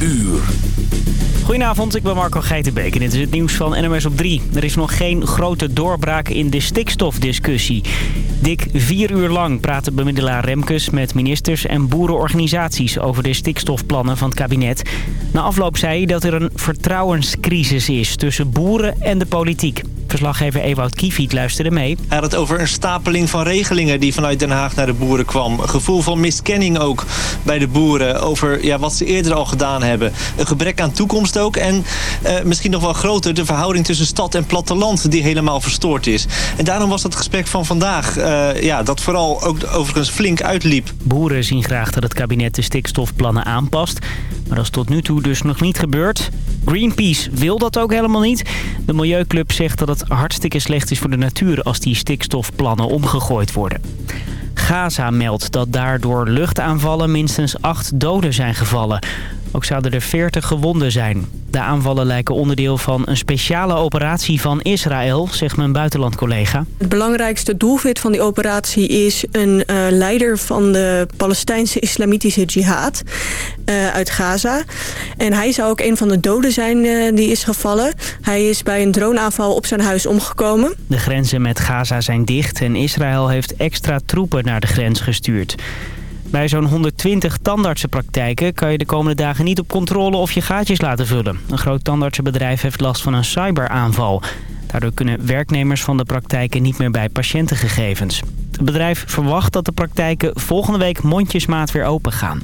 uur. Goedenavond, ik ben Marco Geitenbeek en dit is het nieuws van NMS op 3. Er is nog geen grote doorbraak in de stikstofdiscussie. Dik vier uur lang praten bemiddelaar Remkes met ministers en boerenorganisaties... over de stikstofplannen van het kabinet. Na afloop zei hij dat er een vertrouwenscrisis is tussen boeren en de politiek. Verslaggever Ewout Kiefiet luisterde mee. Hij had het over een stapeling van regelingen die vanuit Den Haag naar de boeren kwam. Een gevoel van miskenning ook bij de boeren over ja, wat ze eerder al gedaan hebben. Een gebrek aan toekomst ook. En eh, misschien nog wel groter de verhouding tussen stad en platteland die helemaal verstoord is. En daarom was dat gesprek van vandaag, uh, ja, dat vooral ook overigens flink uitliep. Boeren zien graag dat het kabinet de stikstofplannen aanpast. Maar dat is tot nu toe dus nog niet gebeurd. Greenpeace wil dat ook helemaal niet. De Milieuclub zegt dat het hartstikke slecht is voor de natuur als die stikstofplannen omgegooid worden. Gaza meldt dat daardoor luchtaanvallen minstens acht doden zijn gevallen. Ook zouden er 40 gewonden zijn. De aanvallen lijken onderdeel van een speciale operatie van Israël, zegt mijn buitenlandcollega. Het belangrijkste doelwit van die operatie is een uh, leider van de Palestijnse islamitische jihad uh, uit Gaza. En hij zou ook een van de doden zijn uh, die is gevallen. Hij is bij een droneaanval op zijn huis omgekomen. De grenzen met Gaza zijn dicht en Israël heeft extra troepen naar de grens gestuurd. Bij zo'n 120 tandartsenpraktijken kan je de komende dagen niet op controle of je gaatjes laten vullen. Een groot tandartsenbedrijf heeft last van een cyberaanval. Daardoor kunnen werknemers van de praktijken niet meer bij patiëntengegevens. Het bedrijf verwacht dat de praktijken volgende week mondjesmaat weer open gaan.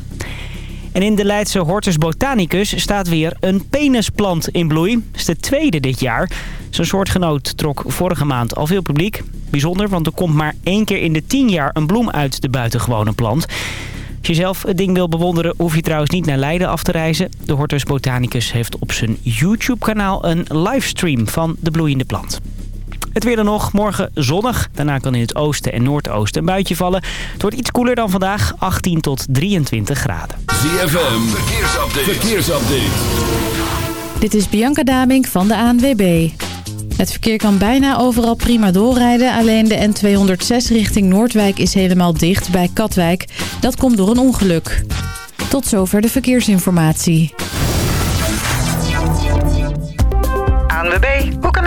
En in de Leidse Hortus Botanicus staat weer een penisplant in bloei. Dat is de tweede dit jaar. Zijn soortgenoot trok vorige maand al veel publiek. Bijzonder, want er komt maar één keer in de tien jaar een bloem uit de buitengewone plant. Als je zelf het ding wil bewonderen, hoef je trouwens niet naar Leiden af te reizen. De Hortus Botanicus heeft op zijn YouTube-kanaal een livestream van de bloeiende plant. Het weer dan nog. Morgen zonnig. Daarna kan in het oosten en noordoosten een buitje vallen. Het wordt iets koeler dan vandaag. 18 tot 23 graden. ZFM. Verkeersupdate. Verkeersupdate. Dit is Bianca Damink van de ANWB. Het verkeer kan bijna overal prima doorrijden. Alleen de N206 richting Noordwijk is helemaal dicht bij Katwijk. Dat komt door een ongeluk. Tot zover de verkeersinformatie. ANWB,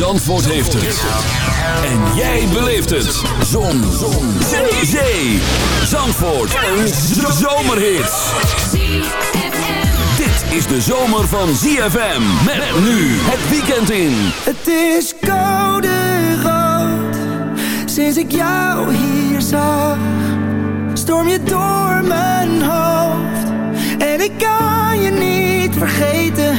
Zandvoort heeft het. En jij beleeft het. Zon. Zon. Zee. Zee. Zandvoort. Een zomerhit. Dit is de zomer van ZFM. Met nu het weekend in. Het is koude rood. Sinds ik jou hier zag. Storm je door mijn hoofd. En ik kan je niet vergeten.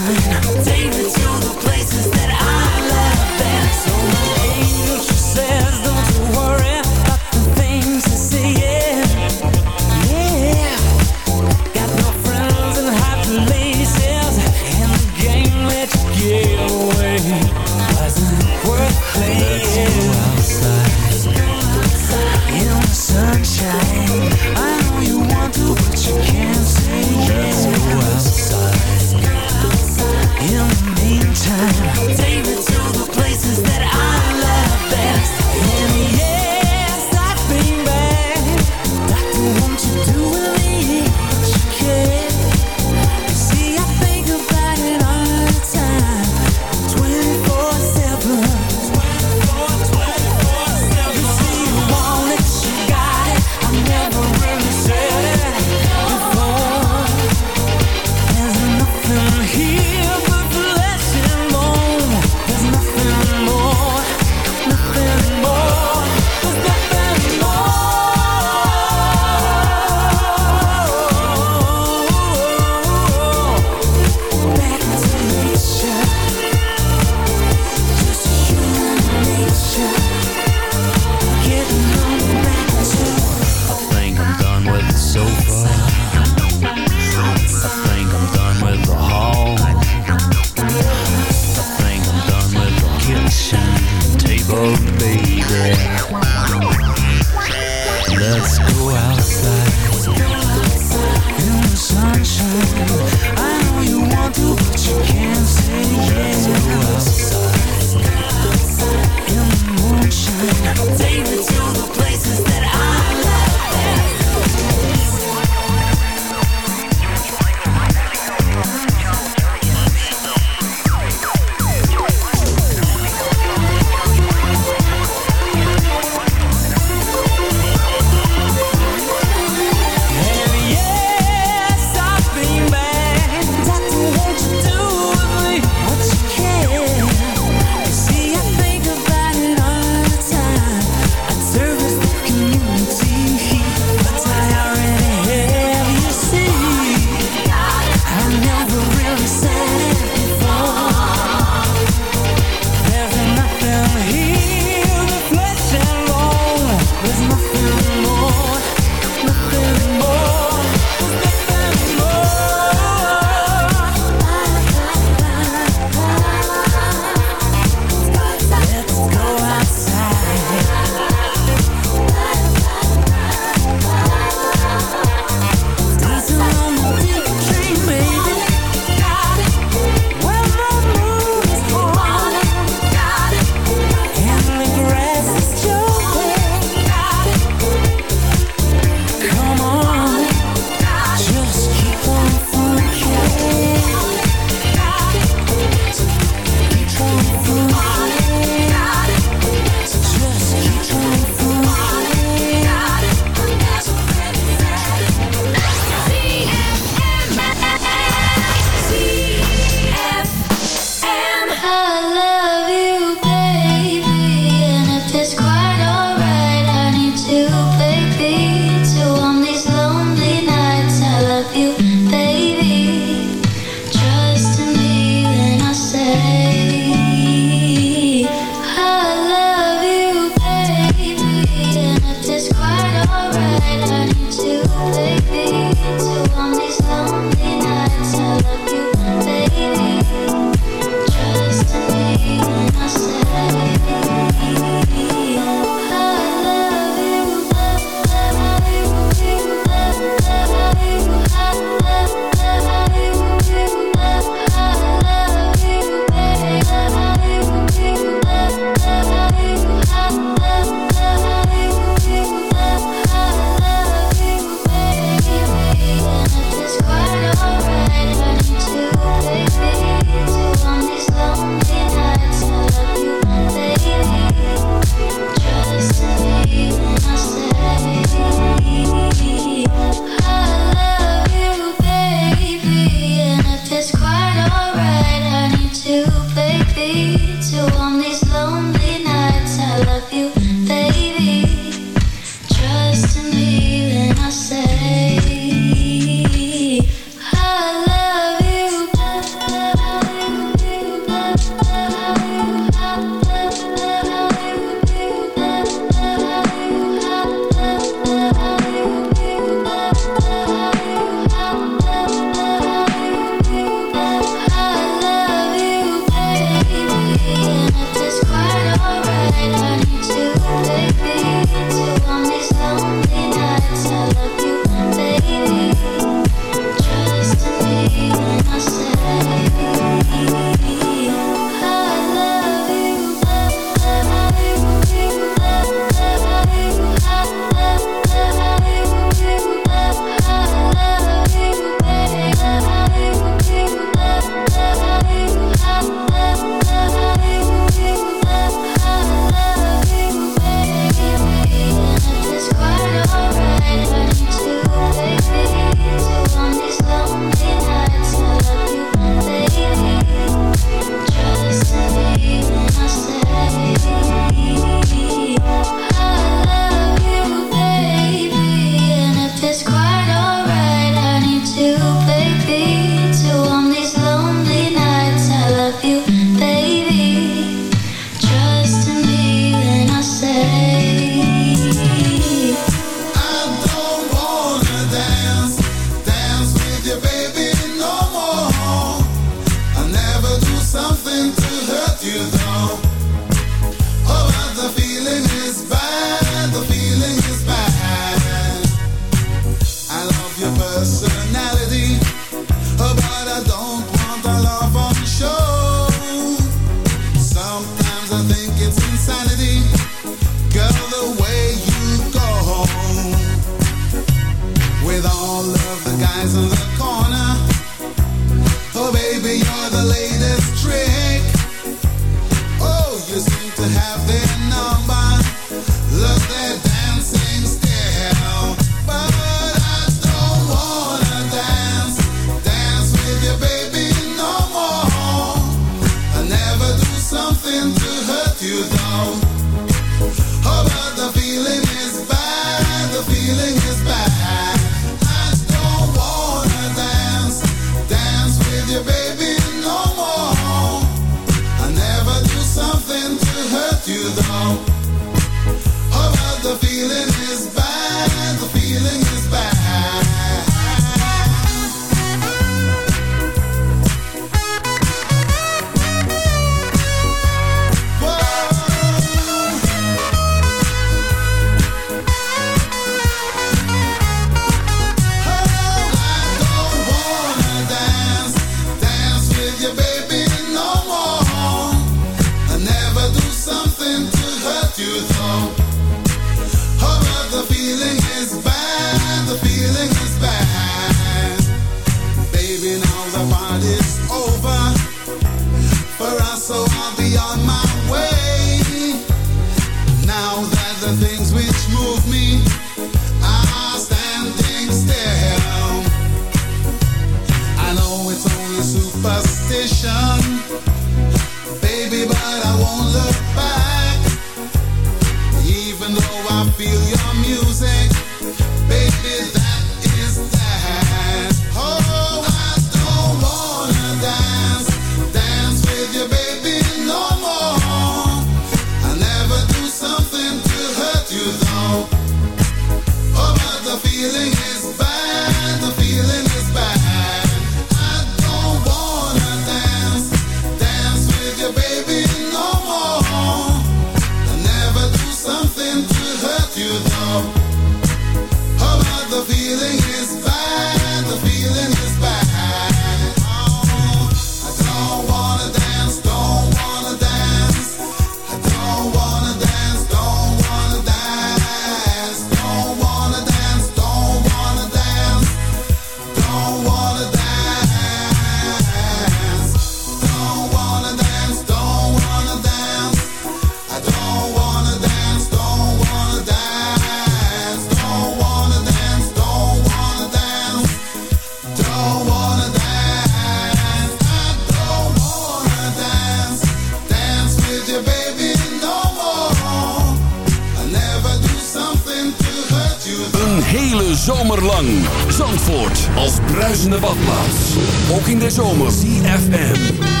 hele zomer lang. Zandvoort als bruisende badplaats. Ook in de zomer. CFM.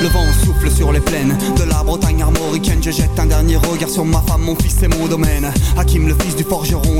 Le vent souffle sur les plaines de la Bretagne armoricaine. Je jette un dernier regard sur ma femme, mon fils et mon domaine. Hakim, le fils du forgeron,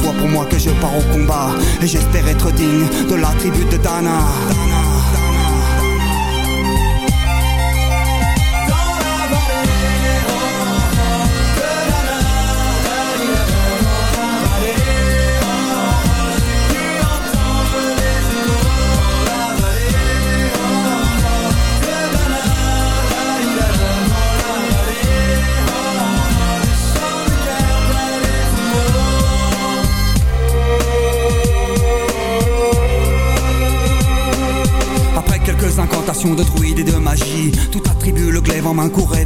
fois pour moi que je pars au combat et j'espère être digne de la tribu de Dana. Le glaive en main courait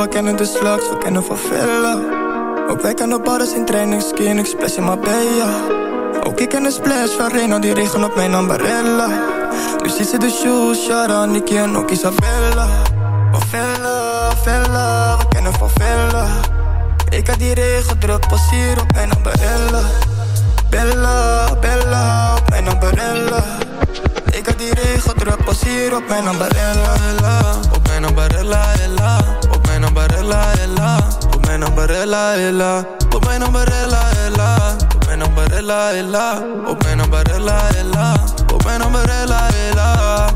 we kennen de slags, we kennen van villa. Ook wij kennen barres in training, skin, ik splash in. Ook ik ken de splash van Reno, die regen op mijn ambarella. Dus is de shoes, Shara, Nicky en ook Isabella. Van villa, villa, we kennen van villa. Ik had die regen druk, pas hier op mijn ambarella. Bella, Bella, op mijn ambarella. Ik had die regen druk, pas hier op mijn ambarella. Op mijn ambarella, ella. Mijn ambarella, ella. Op mijn ambarella, ella. Op mijn ambarella, ella. Op mijn ambarella, ella. Op mijn ambarella, ella. Op mijn ambarella, ella.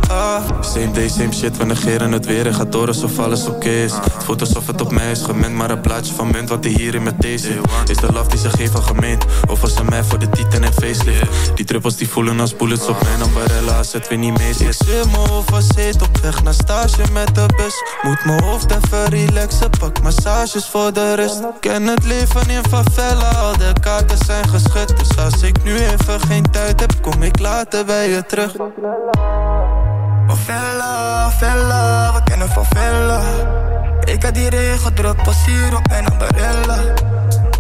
Same day, same shit, we negeren het weer en gaat door alsof alles oké is. Het voelt het op mij is gemend, maar een plaatje van munt wat hij hier in met deze. Is de love die ze geven gemeend, of was ze mij voor de titan en facelift? Die druppels die voelen als bullets op mijn ambarella, als weer niet mee zit. Ik zit mijn hoofd zit op weg naar stage met de bus. Moet mijn hoofd even relaxen, pak massages voor de rust. Ken het leven in favela, al de kaarten zijn geschud. Dus als ik nu even geen tijd heb, kom ik later bij je terug. Van villa, villa, we kennen van villa. Ik had die regen druk, pas op mijn ambarella.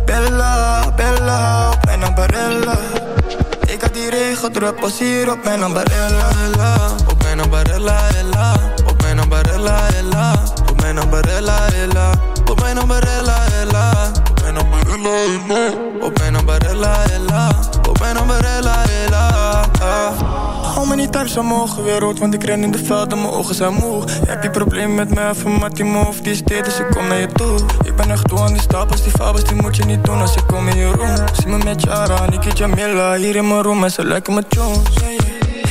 Bella, Bella, op mijn ambarella. Ik had die regen druk, pas hier op mijn ambarella. Op mijn ambarella, ella. Op mijn ambarella, ella. Op mijn ambarella, ella. Op mijn ambarella, ella. Op mijn ambarella, ella. Op mijn ambarella, ella. Op mijn ambarella, ella. Me niet aan mogen weer rood, want ik ren in de veld en mijn ogen zijn moe. Heb je probleem met mij, van maar die move, die dit, dus ik kom naar je toe. Ik ben echt toe aan die stapels, die fabels, die moet je niet doen als ik kom in je room. Zie me met Jara, Niki Jamila, hier in mijn room en ze lijken me Jones.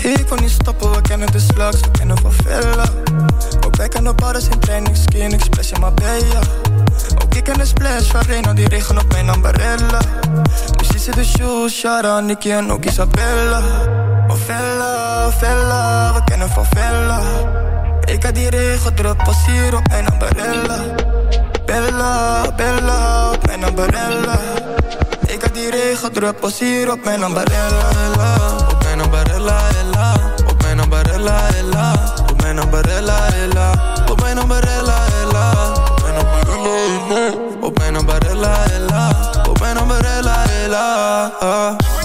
Ik wil niet stoppen, we kennen de slags, we kennen van Villa. Ook wij kennen barres in training, skin, ik splash in Marbella. Ook ik ken de splash van Reno, die regen op mijn ambarella. Dus die de shoes, Shara, Nicky en ook Isabella. Villa, Villa, we kennen van Villa. Ik had die regen druk, op mijn ambarella. Bella, Bella, op mijn ambarella. Ik had die regen druk, pas hier op mijn ambarella. Op mijn ambarella, ella. Op mijn ambarella, ella. Op mijn ambarella, ella. Op mijn ambarella, ella. Op mijn ambarella, ella. Op mijn ambarella, ella. Op mijn ambarella, ella.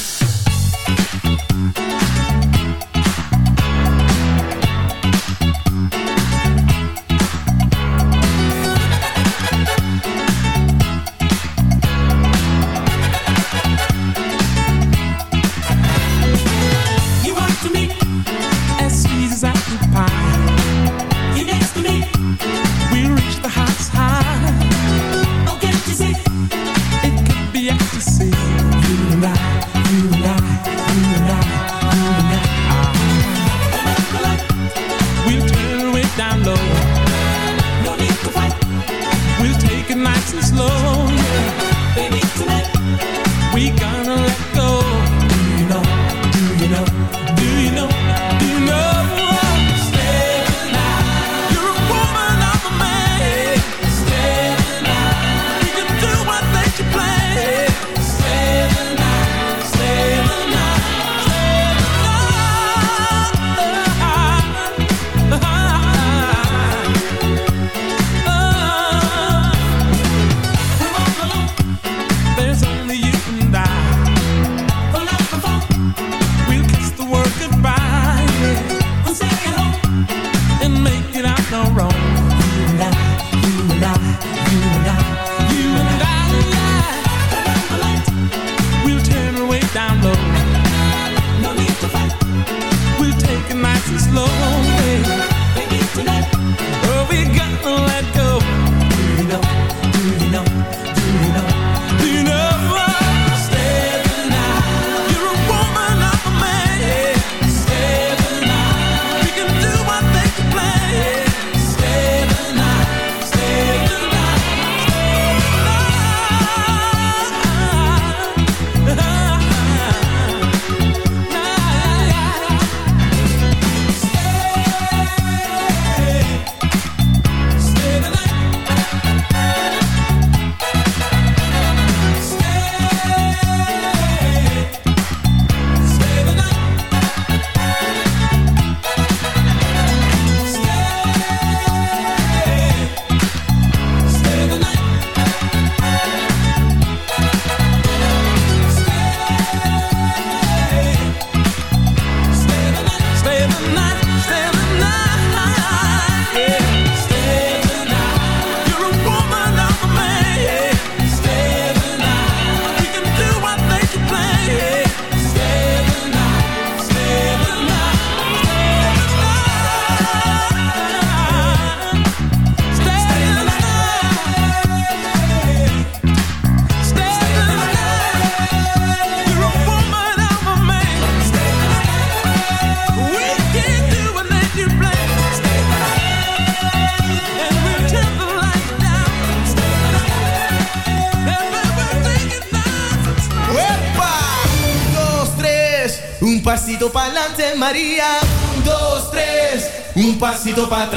Mosquito para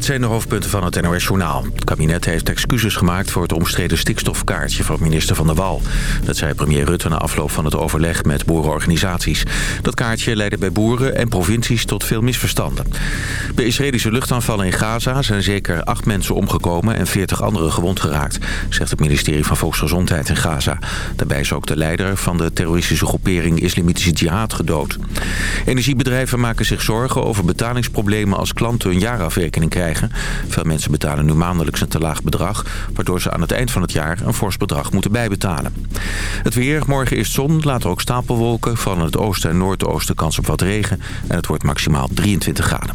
dit zijn de van het NOS Journaal. Het kabinet heeft excuses gemaakt voor het omstreden stikstofkaartje van minister Van der Wal. Dat zei premier Rutte na afloop van het overleg met boerenorganisaties. Dat kaartje leidde bij boeren en provincies tot veel misverstanden. Bij Israëlische luchtaanvallen in Gaza zijn zeker acht mensen omgekomen en veertig anderen gewond geraakt, zegt het ministerie van Volksgezondheid in Gaza. Daarbij is ook de leider van de terroristische groepering Islamitische Jihad gedood. Energiebedrijven maken zich zorgen over betalingsproblemen als klanten hun jaarafrekening krijgen. Mensen betalen nu maandelijks een te laag bedrag... waardoor ze aan het eind van het jaar een fors bedrag moeten bijbetalen. Het weer, morgen is zon, later ook stapelwolken. Van het oosten en noordoosten kans op wat regen. En het wordt maximaal 23 graden.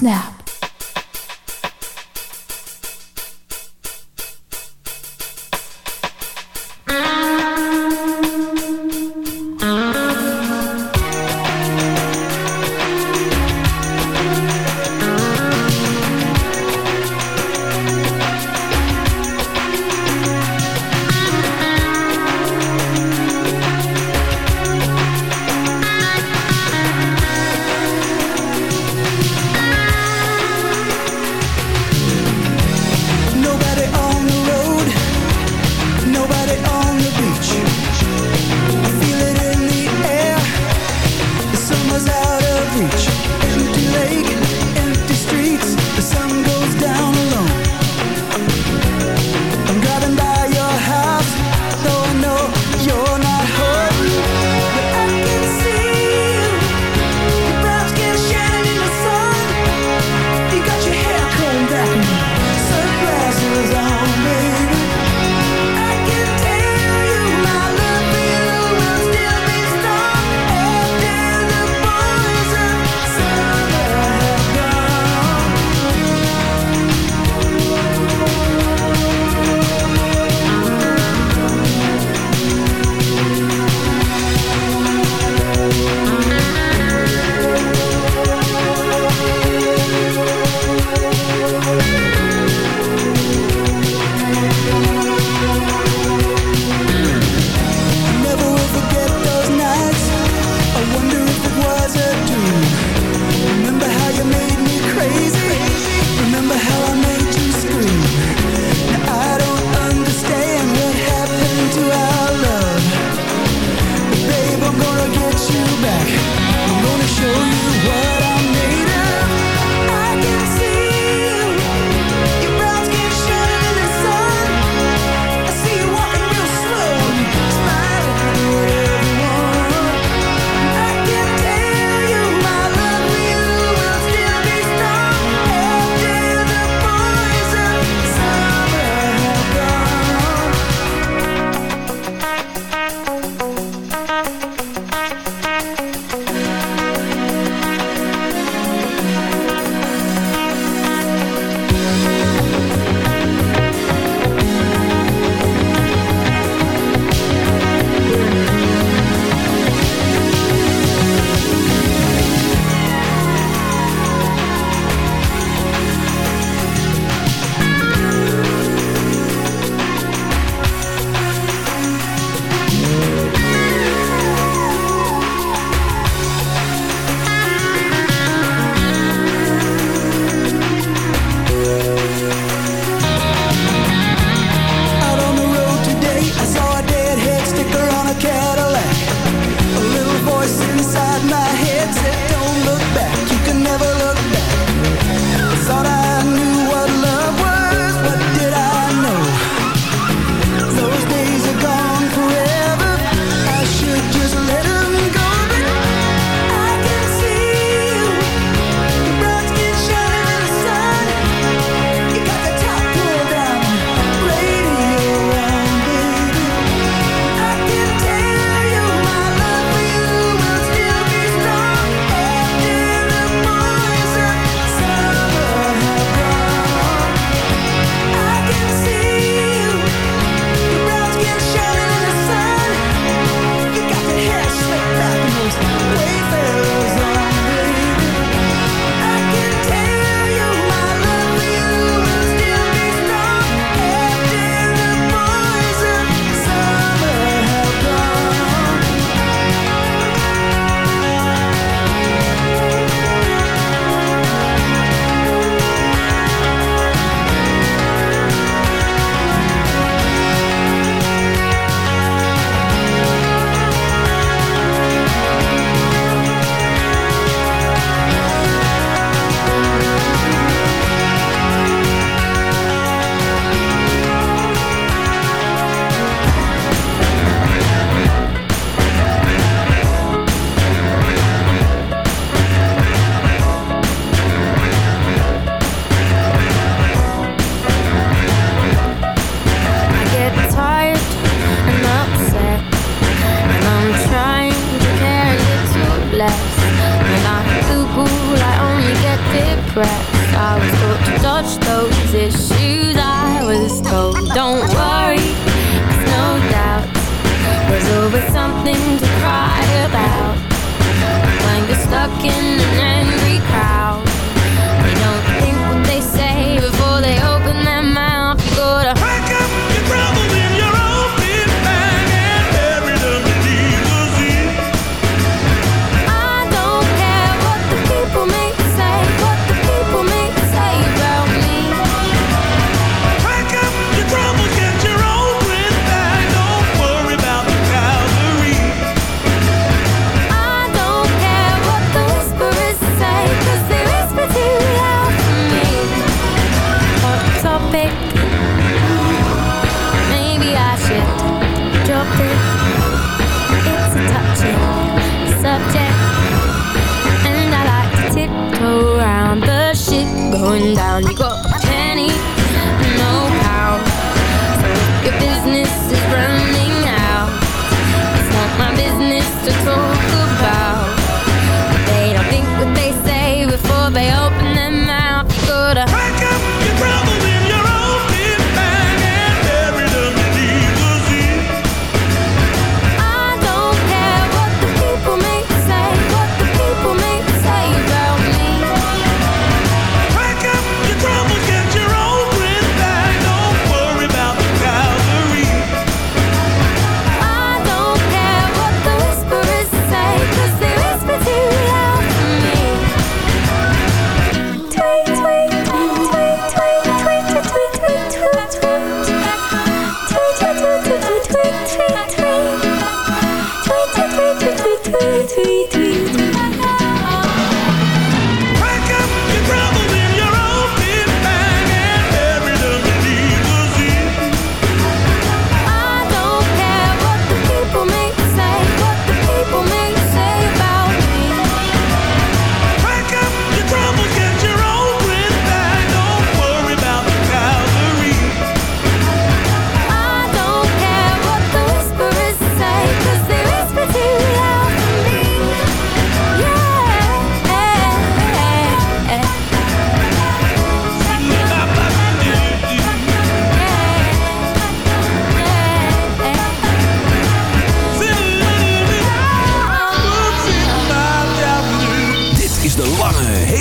Snap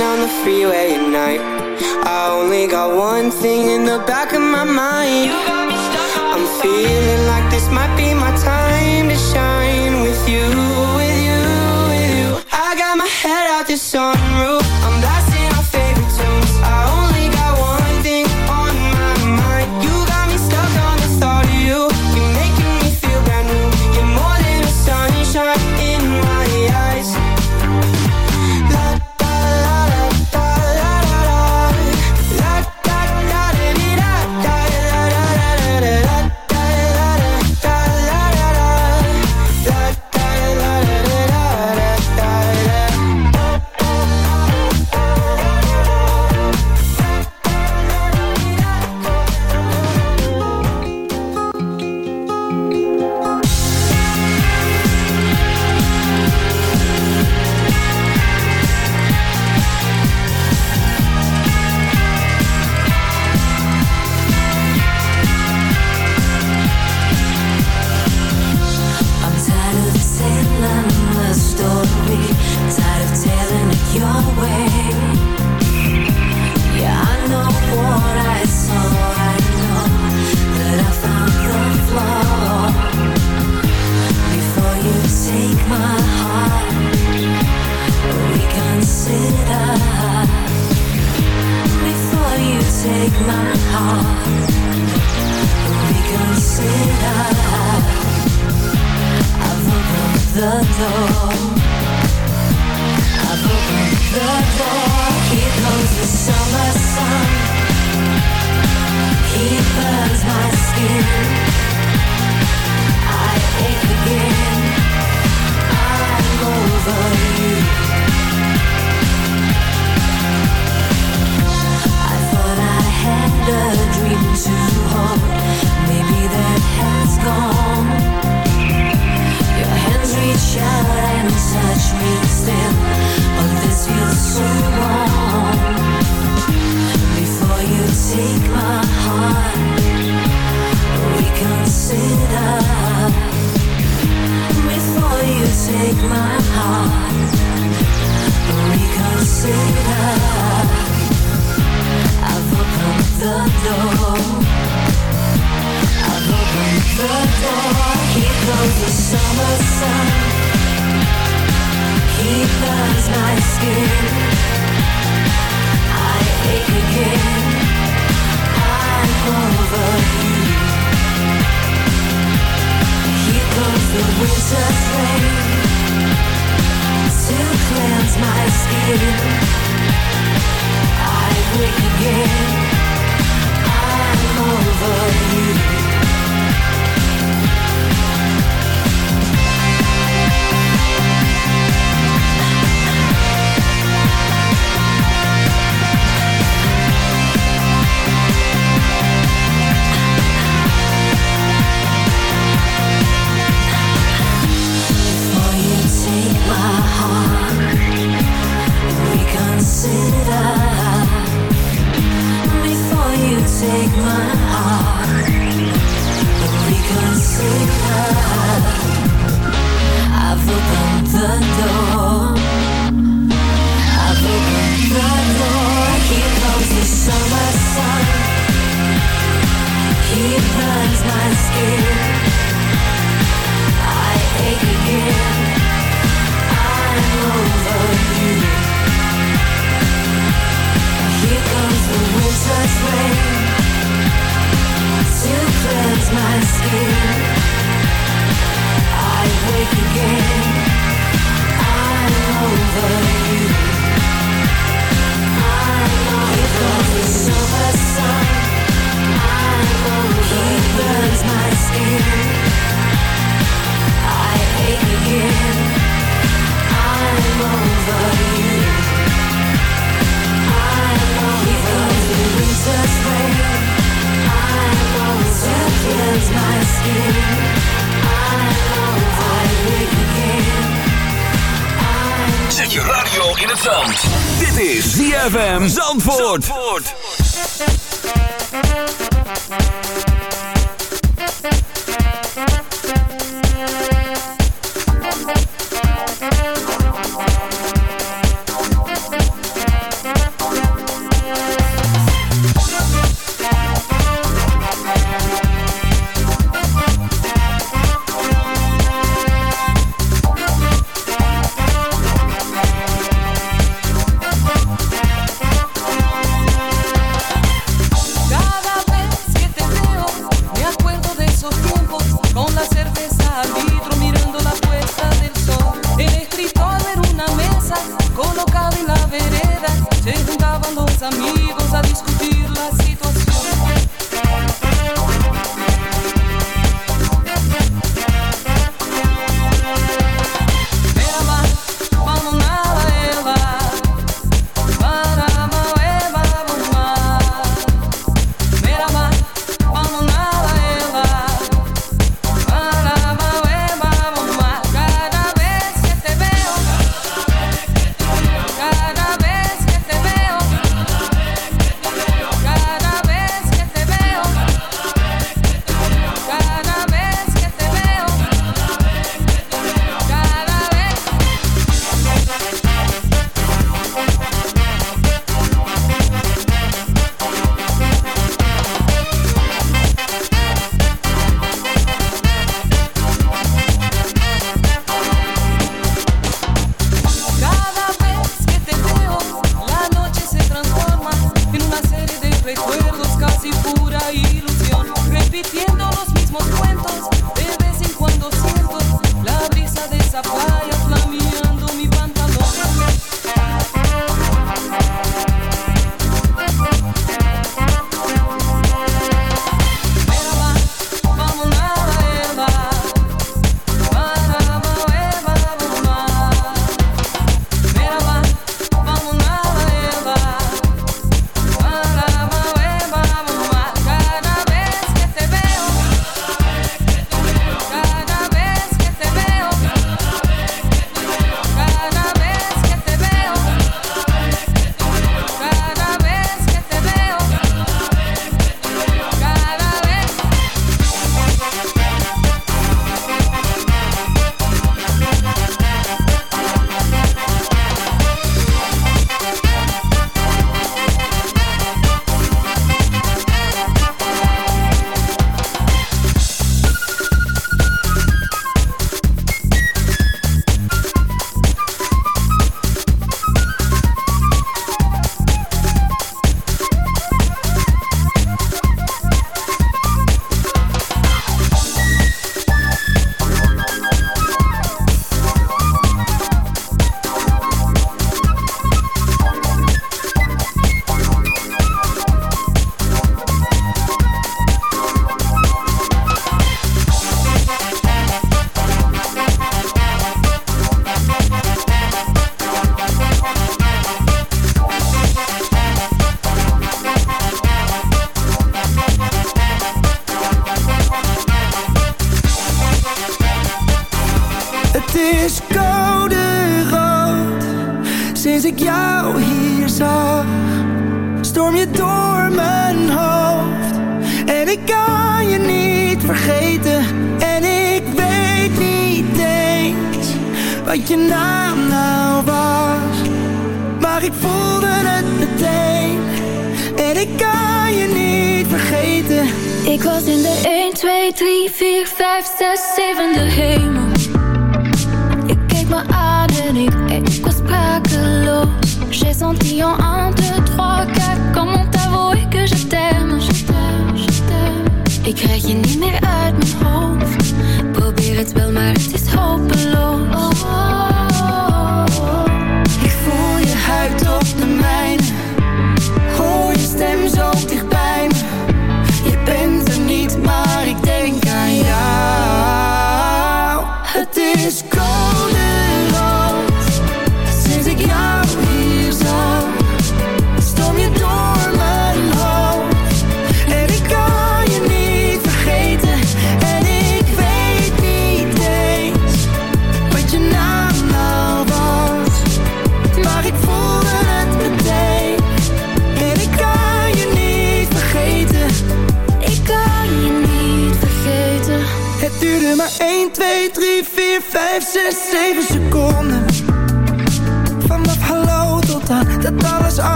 On the freeway at night. I only got one thing in the back of my mind. I'm feeling like this might be my time to shine with you, with you, with you. I got my head out this sunroof. in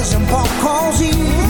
Prese un po'